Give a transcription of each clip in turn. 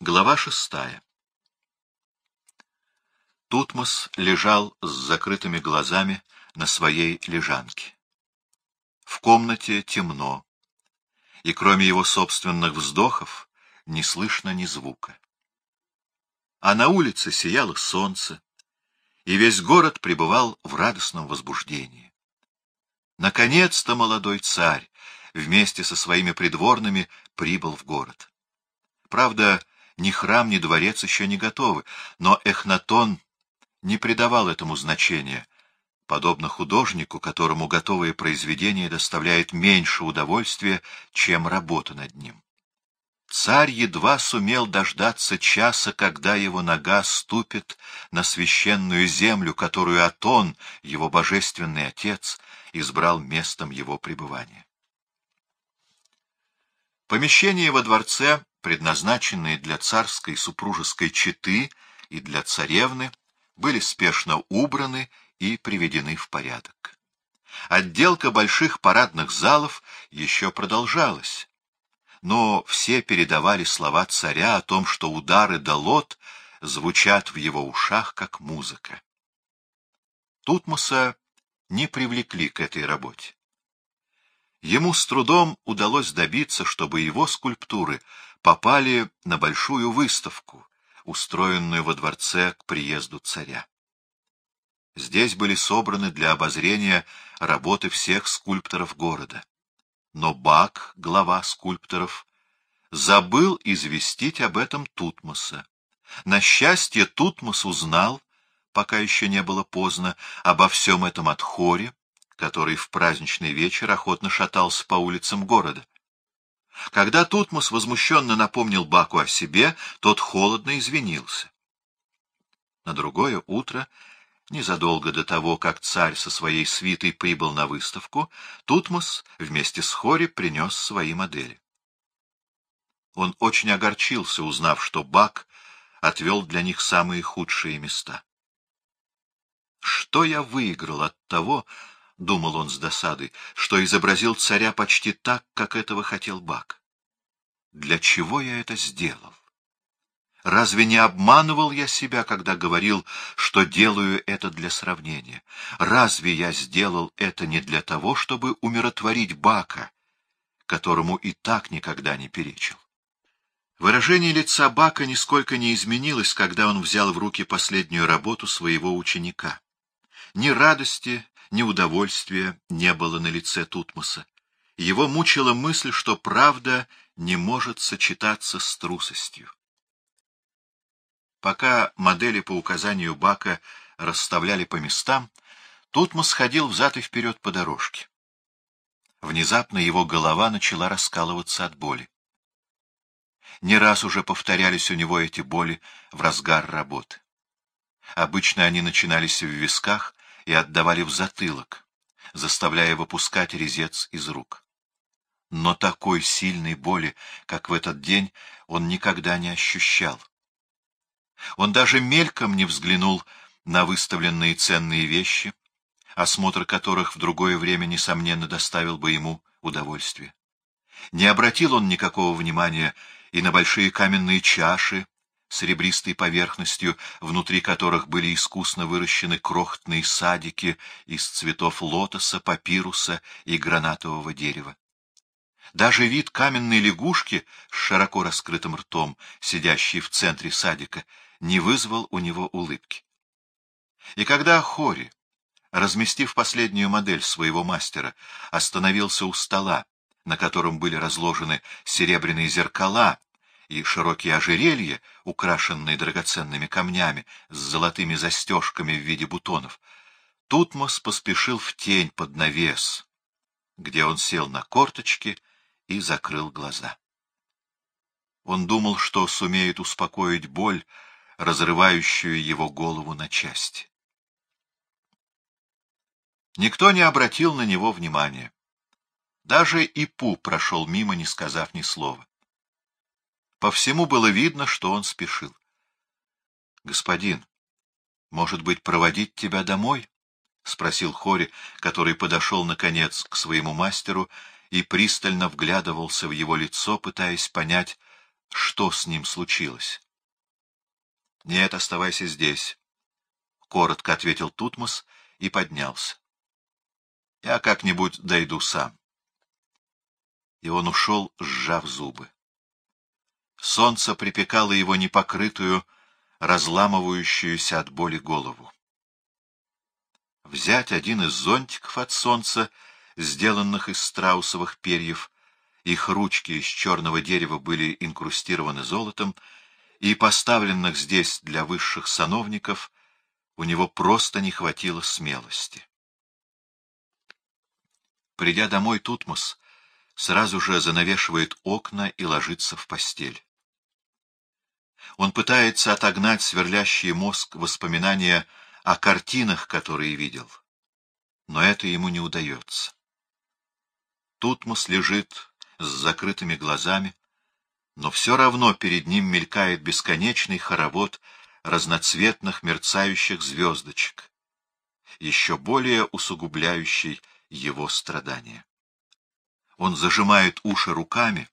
Глава шестая Тутмос лежал с закрытыми глазами на своей лежанке. В комнате темно, и кроме его собственных вздохов не слышно ни звука. А на улице сияло солнце, и весь город пребывал в радостном возбуждении. Наконец-то молодой царь вместе со своими придворными прибыл в город. Правда, ни храм, ни дворец еще не готовы, но Эхнатон не придавал этому значения, подобно художнику, которому готовое произведение доставляет меньше удовольствия, чем работа над ним. Царь едва сумел дождаться часа, когда его нога ступит на священную землю, которую Атон, его божественный отец, избрал местом его пребывания. Помещения во дворце, предназначенные для царской супружеской четы и для царевны, были спешно убраны и приведены в порядок. Отделка больших парадных залов еще продолжалась, но все передавали слова царя о том, что удары долот звучат в его ушах, как музыка. Тутмоса не привлекли к этой работе. Ему с трудом удалось добиться, чтобы его скульптуры попали на большую выставку, устроенную во дворце к приезду царя. Здесь были собраны для обозрения работы всех скульпторов города. Но Бак, глава скульпторов, забыл известить об этом Тутмоса. На счастье, Тутмос узнал, пока еще не было поздно, обо всем этом от Хори, который в праздничный вечер охотно шатался по улицам города. Когда Тутмос возмущенно напомнил Баку о себе, тот холодно извинился. На другое утро, незадолго до того, как царь со своей свитой прибыл на выставку, Тутмос вместе с Хори принес свои модели. Он очень огорчился, узнав, что Бак отвел для них самые худшие места. Что я выиграл от того, — думал он с досадой, — что изобразил царя почти так, как этого хотел Бак. Для чего я это сделал? Разве не обманывал я себя, когда говорил, что делаю это для сравнения? Разве я сделал это не для того, чтобы умиротворить Бака, которому и так никогда не перечил? Выражение лица Бака нисколько не изменилось, когда он взял в руки последнюю работу своего ученика. Ни радости, ни удовольствия не было на лице Тутмоса. Его мучила мысль, что правда не может сочетаться с трусостью. Пока модели по указанию Бака расставляли по местам, Тутмос ходил взад и вперед по дорожке. Внезапно его голова начала раскалываться от боли. Не раз уже повторялись у него эти боли в разгар работы. Обычно они начинались в висках, и отдавали в затылок, заставляя выпускать резец из рук. Но такой сильной боли, как в этот день, он никогда не ощущал. Он даже мельком не взглянул на выставленные ценные вещи, осмотр которых в другое время, несомненно, доставил бы ему удовольствие. Не обратил он никакого внимания и на большие каменные чаши, с ребристой поверхностью, внутри которых были искусно выращены крохотные садики из цветов лотоса, папируса и гранатового дерева. Даже вид каменной лягушки с широко раскрытым ртом, сидящей в центре садика, не вызвал у него улыбки. И когда Хори, разместив последнюю модель своего мастера, остановился у стола, на котором были разложены серебряные зеркала и широкие ожерелья, украшенные драгоценными камнями с золотыми застежками в виде бутонов, Тутмос поспешил в тень под навес, где он сел на корточки и закрыл глаза. Он думал, что сумеет успокоить боль, разрывающую его голову на части. Никто не обратил на него внимания. Даже Ипу прошел мимо, не сказав ни слова. По всему было видно, что он спешил. — Господин, может быть, проводить тебя домой? — спросил Хори, который подошел, наконец, к своему мастеру и пристально вглядывался в его лицо, пытаясь понять, что с ним случилось. — Нет, оставайся здесь, — коротко ответил Тутмос и поднялся. — Я как-нибудь дойду сам. И он ушел, сжав зубы. Солнце припекало его непокрытую, разламывающуюся от боли голову. Взять один из зонтиков от солнца, сделанных из страусовых перьев, их ручки из черного дерева были инкрустированы золотом, и поставленных здесь для высших сановников, у него просто не хватило смелости. Придя домой, Тутмос сразу же занавешивает окна и ложится в постель. Он пытается отогнать сверлящий мозг воспоминания о картинах, которые видел. Но это ему не удается. Тутмос лежит с закрытыми глазами, но все равно перед ним мелькает бесконечный хоровод разноцветных мерцающих звездочек, еще более усугубляющий его страдания. Он зажимает уши руками,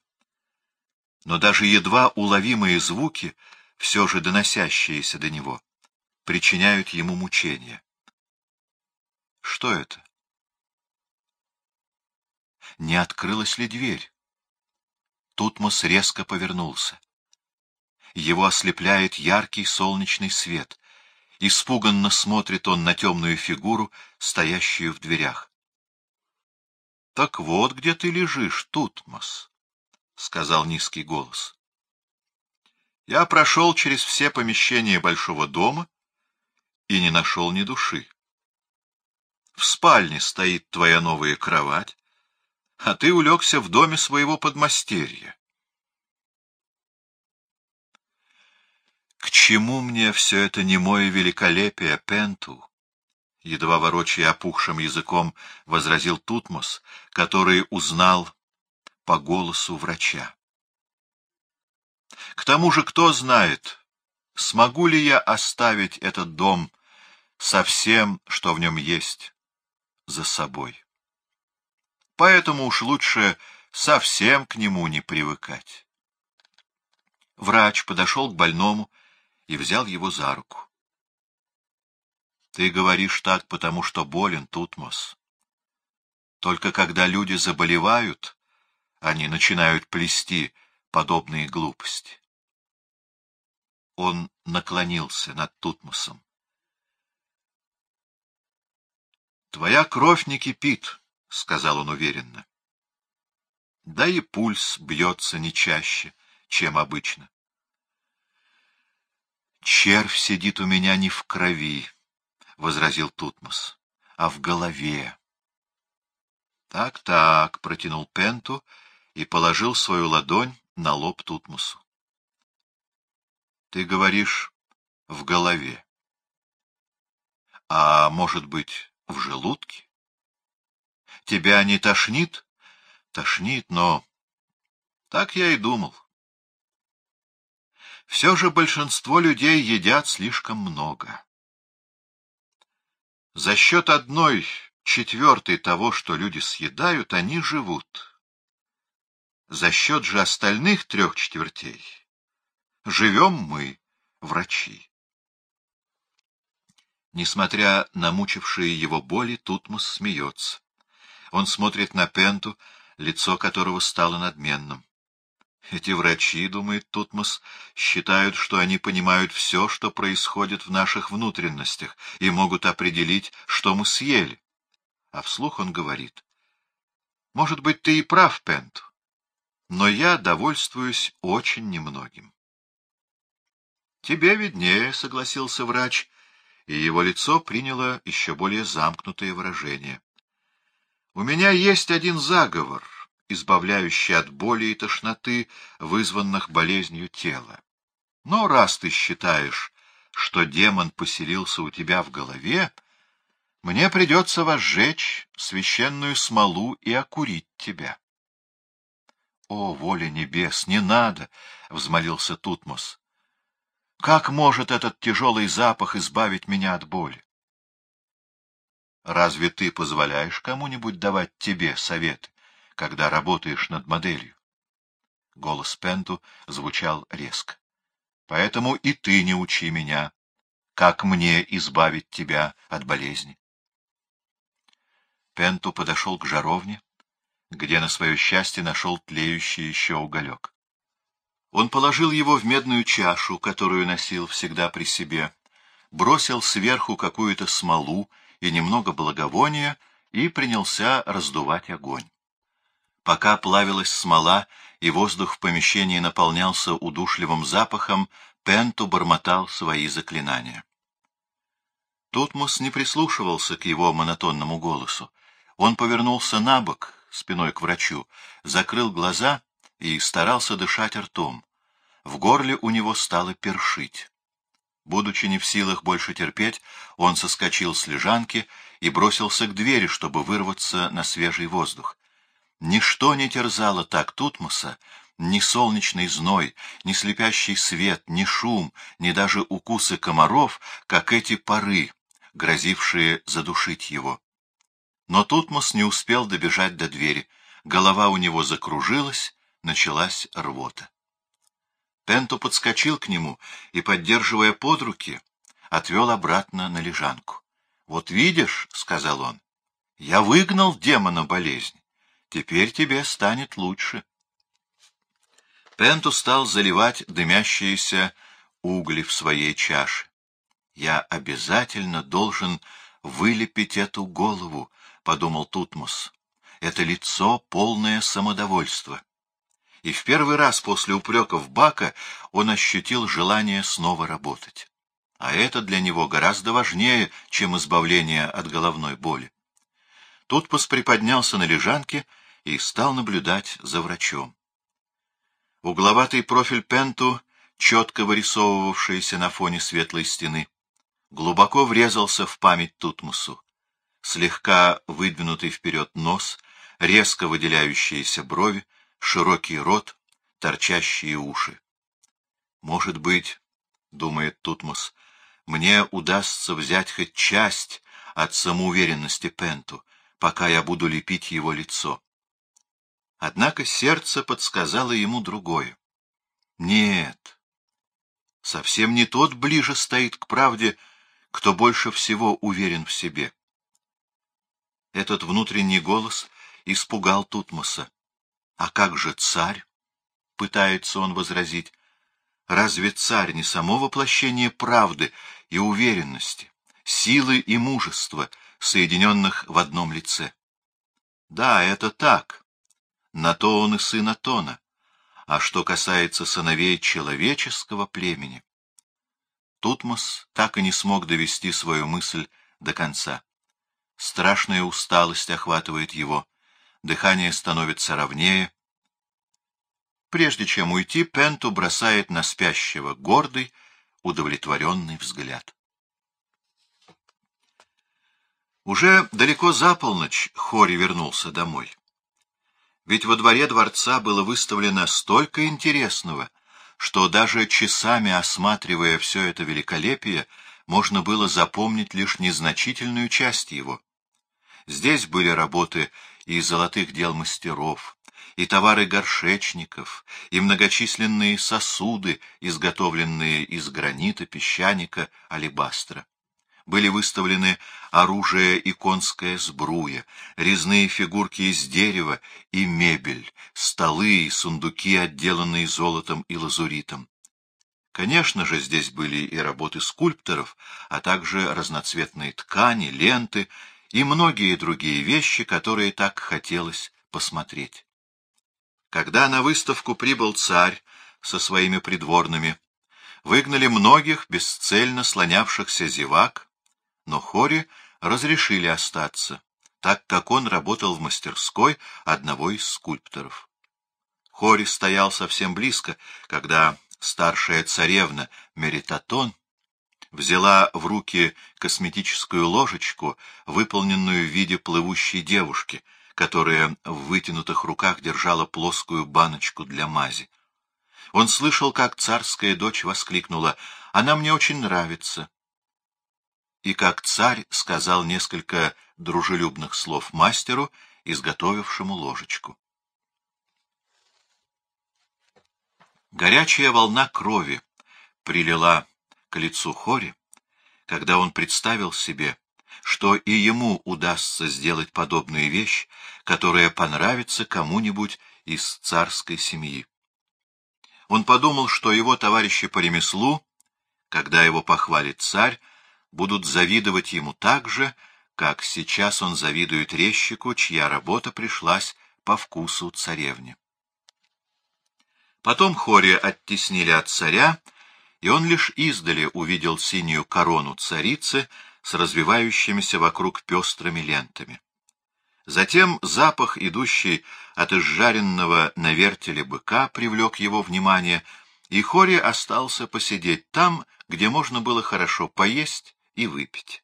но даже едва уловимые звуки, все же доносящиеся до него, причиняют ему мучения. Что это? Не открылась ли дверь? Тутмос резко повернулся. Его ослепляет яркий солнечный свет. Испуганно смотрит он на темную фигуру, стоящую в дверях. — Так вот где ты лежишь, Тутмос. — сказал низкий голос. Я прошел через все помещения большого дома и не нашел ни души. В спальне стоит твоя новая кровать, а ты улегся в доме своего подмастерья. К чему мне все это немое великолепие, Пенту? Едва ворочая опухшим языком, возразил Тутмос, который узнал по голосу врача. К тому же, кто знает, смогу ли я оставить этот дом со всем, что в нем есть, за собой. Поэтому уж лучше совсем к нему не привыкать. Врач подошел к больному и взял его за руку. — Ты говоришь так, потому что болен, Тутмос. Только когда люди заболевают, они начинают плести подобные глупости. Он наклонился над Тутмосом. «Твоя кровь не кипит», — сказал он уверенно. «Да и пульс бьется не чаще, чем обычно». «Червь сидит у меня не в крови», — возразил Тутмос, — «а в голове». «Так-так», — протянул Пенту, — и положил свою ладонь на лоб Тутмусу. — Ты говоришь «в голове». А может быть, в желудке? Тебя не тошнит? Тошнит, но... Так я и думал. Все же большинство людей едят слишком много. За счет одной четвертой того, что люди съедают, они живут. За счет же остальных трех четвертей живем мы, врачи. Несмотря на мучившие его боли, Тутмос смеется. Он смотрит на Пенту, лицо которого стало надменным. Эти врачи, думает Тутмос, считают, что они понимают все, что происходит в наших внутренностях, и могут определить, что мы съели. А вслух он говорит. Может быть, ты и прав, Пенту но я довольствуюсь очень немногим. — Тебе виднее, — согласился врач, и его лицо приняло еще более замкнутое выражение. — У меня есть один заговор, избавляющий от боли и тошноты, вызванных болезнью тела. Но раз ты считаешь, что демон поселился у тебя в голове, мне придется возжечь священную смолу и окурить тебя. — О, воля небес, не надо! — взмолился Тутмос. — Как может этот тяжелый запах избавить меня от боли? — Разве ты позволяешь кому-нибудь давать тебе советы, когда работаешь над моделью? Голос Пенту звучал резко. Поэтому и ты не учи меня, как мне избавить тебя от болезни. Пенту подошел к жаровне, где на свое счастье нашел тлеющий еще уголек. Он положил его в медную чашу, которую носил всегда при себе, бросил сверху какую-то смолу и немного благовония и принялся раздувать огонь. Пока плавилась смола и воздух в помещении наполнялся удушливым запахом, Пенту бормотал свои заклинания. Тутмос не прислушивался к его монотонному голосу. Он повернулся на бок, спиной к врачу, закрыл глаза и старался дышать ртом. В горле у него стало першить. Будучи не в силах больше терпеть, он соскочил с лежанки и бросился к двери, чтобы вырваться на свежий воздух. Ничто не терзало так Тутмоса, ни солнечный зной, ни слепящий свет, ни шум, ни даже укусы комаров, как эти пары, грозившие задушить его. Но Тутмос не успел добежать до двери. Голова у него закружилась, началась рвота. Пенту подскочил к нему и, поддерживая под руки, отвел обратно на лежанку. — Вот видишь, — сказал он, — я выгнал демона болезни. Теперь тебе станет лучше. Пенту стал заливать дымящиеся угли в своей чаше. Я обязательно должен вылепить эту голову, — подумал Тутмос. Это лицо полное самодовольства и в первый раз после упреков Бака он ощутил желание снова работать. А это для него гораздо важнее, чем избавление от головной боли. Тутпос приподнялся на лежанке и стал наблюдать за врачом. Угловатый профиль Пенту, четко вырисовывавшийся на фоне светлой стены, глубоко врезался в память Тутмусу. Слегка выдвинутый вперед нос, резко выделяющиеся брови, широкий рот, торчащие уши. Может быть, — думает Тутмос, — мне удастся взять хоть часть от самоуверенности Пенту, пока я буду лепить его лицо. Однако сердце подсказало ему другое. Нет, совсем не тот ближе стоит к правде, кто больше всего уверен в себе. Этот внутренний голос испугал Тутмоса. А как же царь? — пытается он возразить. Разве царь не само воплощение правды и уверенности, силы и мужества, соединенных в одном лице? Да, это так. На то он и сын Атона. А что касается сыновей человеческого племени, Тутмос так и не смог довести свою мысль до конца. Страшная усталость охватывает его, дыхание становится ровнее. Прежде чем уйти, Пенту бросает на спящего гордый, удовлетворенный взгляд. Уже далеко за полночь Хори вернулся домой. Ведь во дворе дворца было выставлено столько интересного, что даже часами осматривая все это великолепие, можно было запомнить лишь незначительную часть его. Здесь были работы и золотых дел мастеров, и товары горшечников, и многочисленные сосуды, изготовленные из гранита, песчаника, алебастра. Были выставлены оружие и конская сбруя, резные фигурки из дерева и мебель, столы и сундуки, отделанные золотом и лазуритом. Конечно же, здесь были и работы скульпторов, а также разноцветные ткани, ленты и многие другие вещи, которые так хотелось посмотреть. Когда на выставку прибыл царь со своими придворными, выгнали многих бесцельно слонявшихся зевак, но Хори разрешили остаться, так как он работал в мастерской одного из скульпторов. Хори стоял совсем близко, когда старшая царевна Меритатон взяла в руки косметическую ложечку, выполненную в виде плывущей девушки, которая в вытянутых руках держала плоскую баночку для мази. Он слышал, как царская дочь воскликнула «Она мне очень нравится». И как царь сказал несколько дружелюбных слов мастеру, изготовившему ложечку. Горячая волна крови прилила к лицу Хори, когда он представил себе, что и ему удастся сделать подобную вещь, которая понравится кому-нибудь из царской семьи. Он подумал, что его товарищи по ремеслу, когда его похвалит царь, будут завидовать ему так же, как сейчас он завидует резчику, чья работа пришлась по вкусу царевне. Потом Хори оттеснили от царя, и он лишь издали увидел синюю корону царицы с развивающимися вокруг пестрыми лентами. Затем запах, идущий от изжаренного на вертеле быка, привлек его внимание, и Хори остался посидеть там, где можно было хорошо поесть и выпить.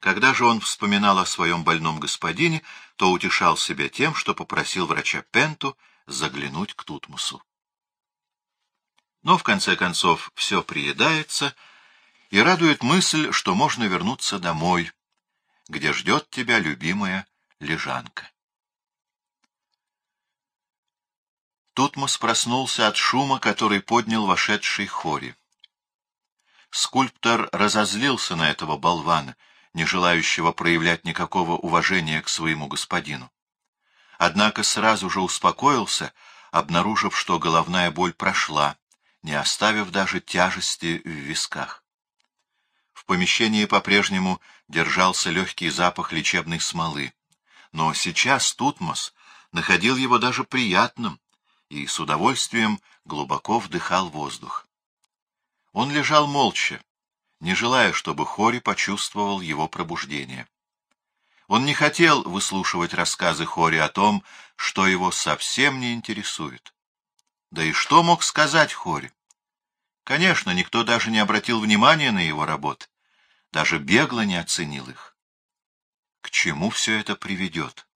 Когда же он вспоминал о своем больном господине, то утешал себя тем, что попросил врача Пенту заглянуть к Тутмусу. Но, в конце концов, все приедается, и радует мысль, что можно вернуться домой, где ждет тебя любимая лежанка. Тутмос проснулся от шума, который поднял вошедший Хори. Скульптор разозлился на этого болвана, не желающего проявлять никакого уважения к своему господину. Однако сразу же успокоился, обнаружив, что головная боль прошла, не оставив даже тяжести в висках. В помещении по-прежнему держался легкий запах лечебной смолы, но сейчас Тутмос находил его даже приятным и с удовольствием глубоко вдыхал воздух. Он лежал молча, не желая, чтобы Хори почувствовал его пробуждение. Он не хотел выслушивать рассказы Хори о том, что его совсем не интересует. Да и что мог сказать Хори? Конечно, никто даже не обратил внимания на его работы, даже бегло не оценил их. К чему все это приведет?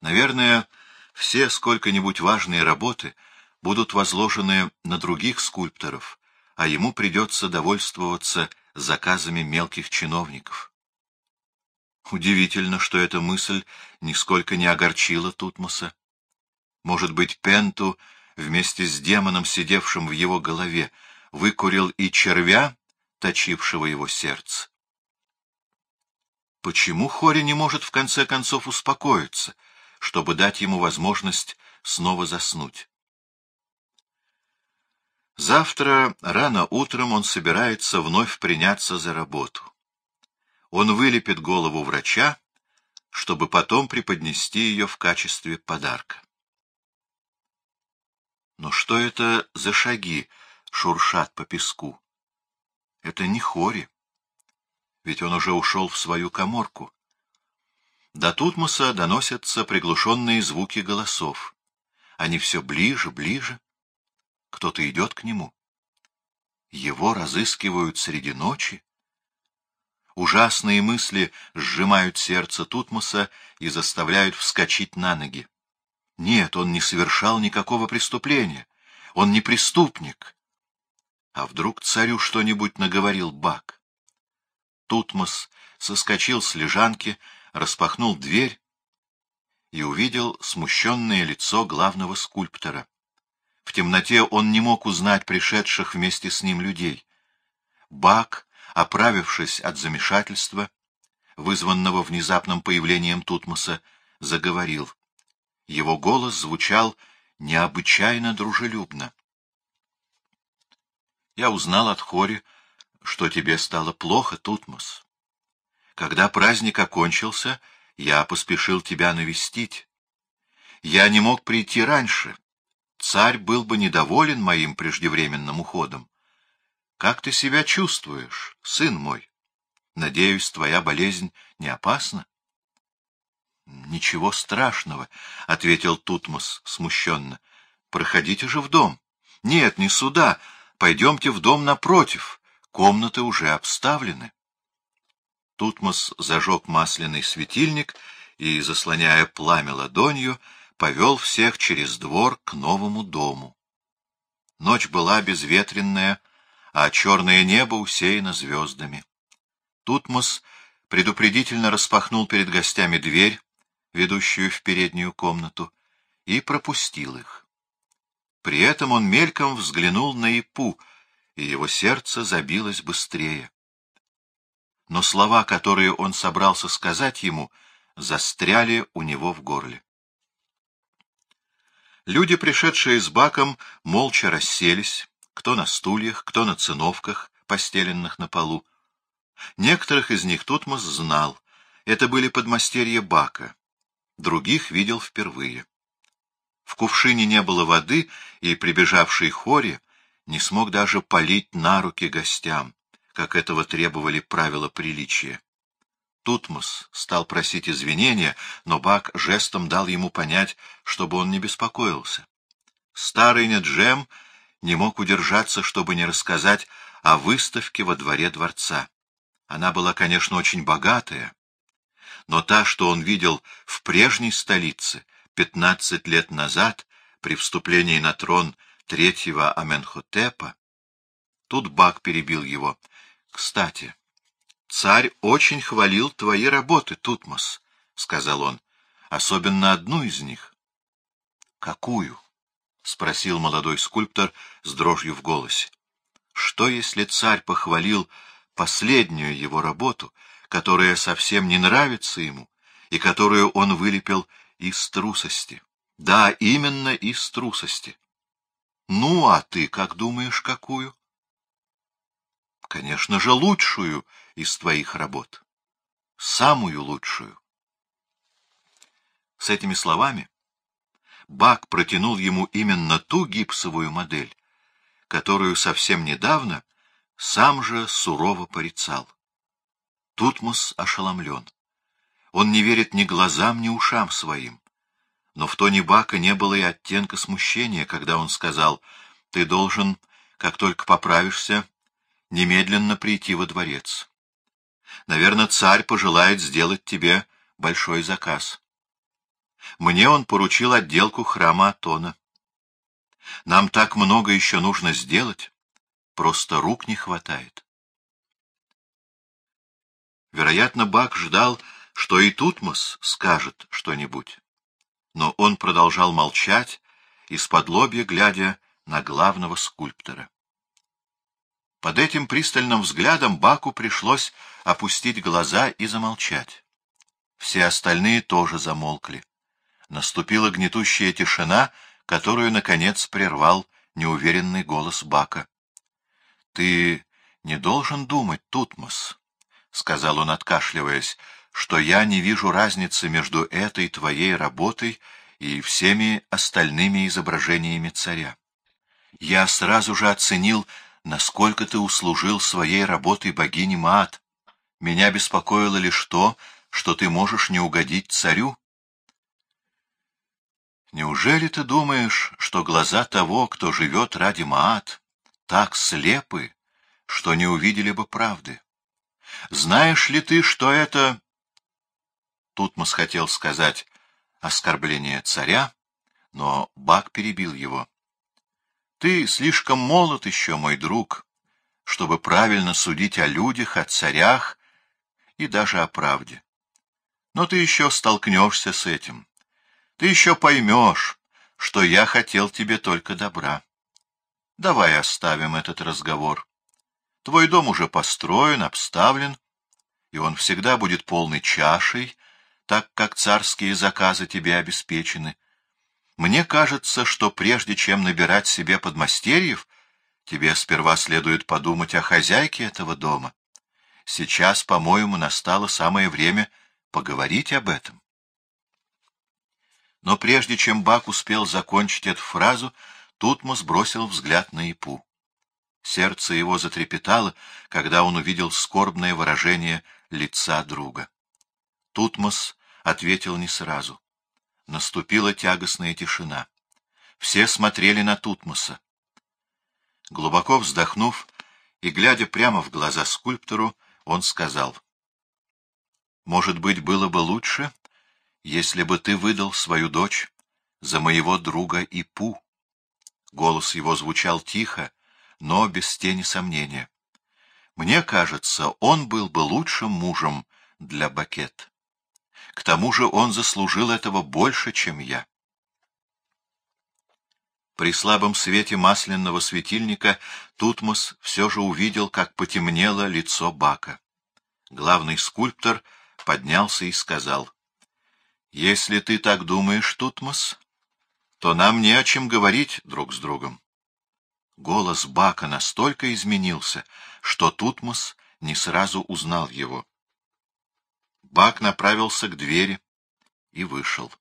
Наверное, все сколько-нибудь важные работы будут возложены на других скульпторов, а ему придется довольствоваться заказами мелких чиновников. Удивительно, что эта мысль нисколько не огорчила Тутмоса. Может быть, Пенту вместе с демоном, сидевшим в его голове, выкурил и червя, точившего его сердце. Почему Хори не может в конце концов успокоиться, чтобы дать ему возможность снова заснуть? Завтра рано утром он собирается вновь приняться за работу. Он вылепит голову врача, чтобы потом преподнести ее в качестве подарка. Но что это за шаги шуршат по песку? Это не Хори, ведь он уже ушел в свою коморку. До Тутмоса доносятся приглушенные звуки голосов. Они все ближе, ближе. Кто-то идет к нему. Его разыскивают среди ночи. Ужасные мысли сжимают сердце Тутмоса и заставляют вскочить на ноги. Нет, он не совершал никакого преступления. Он не преступник. А вдруг царю что-нибудь наговорил Бак? Тутмос соскочил с лежанки, распахнул дверь и увидел смущенное лицо главного скульптора. В темноте он не мог узнать пришедших вместе с ним людей. Бак, оправившись от замешательства, вызванного внезапным появлением Тутмоса, заговорил. Его голос звучал необычайно дружелюбно. «Я узнал от Хори, что тебе стало плохо, Тутмос. Когда праздник окончился, я поспешил тебя навестить. Я не мог прийти раньше. Царь был бы недоволен моим преждевременным уходом. Как ты себя чувствуешь, сын мой? Надеюсь, твоя болезнь не опасна? — Ничего страшного, — ответил Тутмос смущенно. — Проходите же в дом. — Нет, не сюда. Пойдемте в дом напротив. Комнаты уже обставлены. Тутмос зажег масляный светильник и, заслоняя пламя ладонью, повел всех через двор к новому дому. Ночь была безветренная, а черное небо усеяно звездами. Тутмос предупредительно распахнул перед гостями дверь, ведущую в переднюю комнату, и пропустил их. При этом он мельком взглянул на Ипу, и его сердце забилось быстрее. Но слова, которые он собрался сказать ему, застряли у него в горле. Люди, пришедшие с баком, молча расселись, кто на стульях, кто на циновках, постеленных на полу. Некоторых из них Тутмос знал. Это были подмастерья бака. Других видел впервые. В кувшине не было воды, и прибежавший Хори не смог даже полить на руки гостям, как этого требовали правила приличия. Тутмос стал просить извинения, но Бак жестом дал ему понять, чтобы он не беспокоился. Старый Неджем не мог удержаться, чтобы не рассказать о выставке во дворе дворца. Она была, конечно, очень богатая, но та, что он видел в прежней столице пятнадцать лет назад, при вступлении на трон третьего Аменхотепа, тут Бак перебил его. Кстати, Царь очень хвалил твои работы, Тутмос, — сказал он, — особенно одну из них. — Какую? — спросил молодой скульптор с дрожью в голосе. — Что, если царь похвалил последнюю его работу, которая совсем не нравится ему, и которую он вылепил из трусости? Да, именно из трусости. Ну, а ты как думаешь, какую? Конечно же, лучшую из твоих работ. Самую лучшую. С этими словами Бак протянул ему именно ту гипсовую модель, которую совсем недавно сам же сурово порицал. Тутмос ошеломлен. Он не верит ни глазам, ни ушам своим. Но в тоне Бака не было и оттенка смущения, когда он сказал, «Ты должен, как только поправишься, немедленно прийти во дворец. Наверное, царь пожелает сделать тебе большой заказ. Мне он поручил отделку храма Атона. Нам так много еще нужно сделать, просто рук не хватает. Вероятно, Бак ждал, что и Тутмос скажет что-нибудь. Но он продолжал молчать, из-под лобья глядя на главного скульптора. Под этим пристальным взглядом Баку пришлось опустить глаза и замолчать. Все остальные тоже замолкли. Наступила гнетущая тишина, которую, наконец, прервал неуверенный голос Бака. — Ты не должен думать, Тутмос, — сказал он, откашливаясь, — что я не вижу разницы между этой твоей работой и всеми остальными изображениями царя. Я сразу же оценил насколько ты услужил своей работой богине Маат. Меня беспокоило лишь то, что ты можешь не угодить царю. Неужели ты думаешь, что глаза того, кто живет ради Маат, так слепы, что не увидели бы правды? Знаешь ли ты, что это... Тутмос хотел сказать оскорбление царя, но Бак перебил его. Ты слишком молод еще, мой друг, чтобы правильно судить о людях, о царях и даже о правде. Но ты еще столкнешься с этим. Ты еще поймешь, что я хотел тебе только добра. Давай оставим этот разговор. Твой дом уже построен, обставлен, и он всегда будет полной чашей, так как царские заказы тебе обеспечены. Мне кажется, что прежде чем набирать себе подмастерьев, тебе сперва следует подумать о хозяйке этого дома. Сейчас, по-моему, настало самое время поговорить об этом. Но прежде чем Бак успел закончить эту фразу, Тутмос бросил взгляд на Ипу. Сердце его затрепетало, когда он увидел скорбное выражение лица друга. Тутмос ответил не сразу. Наступила тягостная тишина. Все смотрели на Тутмоса. Глубоко вздохнув и глядя прямо в глаза скульптору, он сказал, «Может быть, было бы лучше, если бы ты выдал свою дочь за моего друга Ипу?» Голос его звучал тихо, но без тени сомнения. «Мне кажется, он был бы лучшим мужем для Бакет». К тому же он заслужил этого больше, чем я. При слабом свете масляного светильника Тутмос все же увидел, как потемнело лицо Бака. Главный скульптор поднялся и сказал, «Если ты так думаешь, Тутмос, то нам не о чем говорить друг с другом». Голос Бака настолько изменился, что Тутмос не сразу узнал его. Бак направился к двери и вышел.